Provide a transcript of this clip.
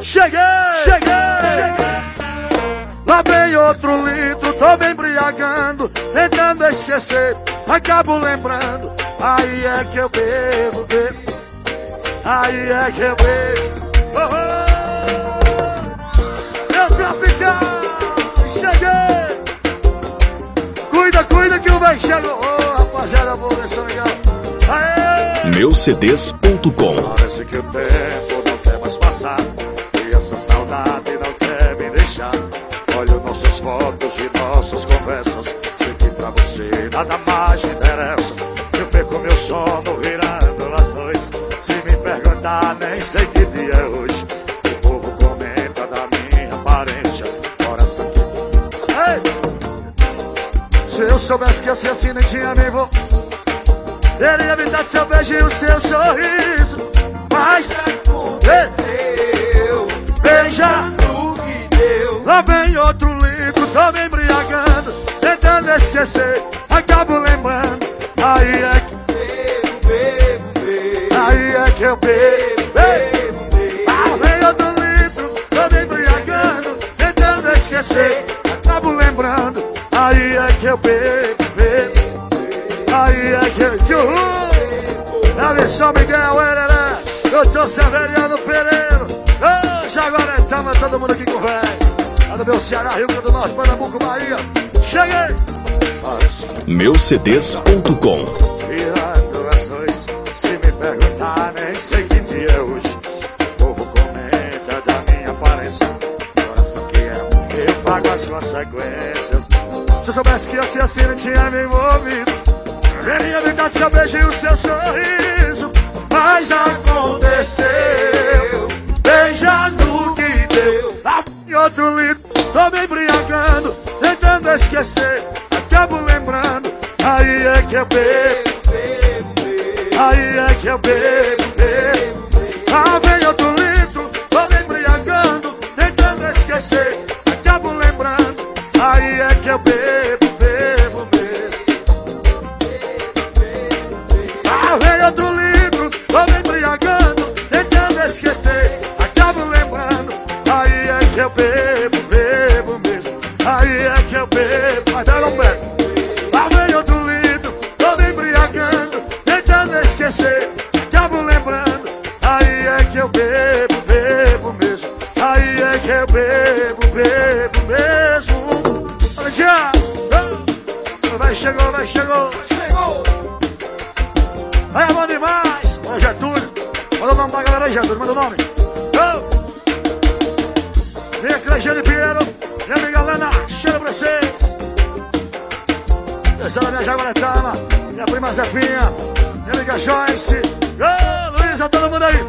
Cheguei! Cheguei! Cheguei! Lá vem outro litro, tô me embriagando, tentando esquecer, acabo lembrando. Aí é que eu bebo, bebo. Aí é que eu bebo. Oh, oh. Meu tropical, cheguei! Cuida, cuida que o bem chegou. Oh, rapaziada, boa, deixa legal. Aê! Meucds.com Parece que o tempo não quer mais passar essa saudade não quer me deixar. Olho nossas fotos e nossas conversas. Sei que pra você nada mais interessa. Eu perco meu sono virando noites Se me perguntar nem sei que dia é hoje. O povo comenta da minha aparência. Coração Ei! Se eu soubesse que assim assim nem tinha me envolvido Teria me dado seu beijo e o seu sorriso. Mas aconteceu Lá vem outro litro, tô me embriagando Tentando esquecer, acabo lembrando. Aí é que bebo, bebo, bebo Aí é que eu bebo, bebo, Lá vem outro litro, tô me embriagando Tentando esquecer, acabo lembrando. Aí é que eu bebo, bebo Aí é que eu Ela São Miguel, Hereré Doutor Severiano Pereira Ô, Jaguaretama, todo mundo aqui com velho do meu Ceará, Rio Grande do Norte, Pernambuco, Bahia. Cheguei! Meucds.com Virando as noites Se me perguntar, nem sei que dia é hoje. O povo comenta da minha aparência. Coração que é Eu pago as consequências. Se eu soubesse que ia ser assim, não tinha me envolvido Teria me dado seu beijo e o seu sorriso. Mas aconteceu Beija no que deu. Em outro esquecer, acabo lembrando Aí é que eu bebo. Aí é que eu bebo, bebo Lá vem outro litro, tô me embriagando Tentando esquecer, acabo lembrando Aí é que eu bebo, bebo mesmo. Lá vem outro litro, tô me embriagando Tentando esquecer, acabo lembrando Aí é que eu bebo bebo Lá vem outro tô me embriagando Tentando esquecer, acabo lembrando Aí é que eu bebo, bebo mesmo Aí é que eu bebo, bebo mesmo Olha, Tiago! Vai, chegou, vai, chegou Chegou! Aí é bom demais! Olha, Getúlio! Manda o nome da galera aí, Getúlio, manda o nome! Oh! Minha Clegiane Pinheiro, minha amiga Lena, cheiro pra vocês! Essa é a minha Jaguaretama, minha prima Zefinha, minha amiga Joyce, Ô, Luísa, todo mundo aí!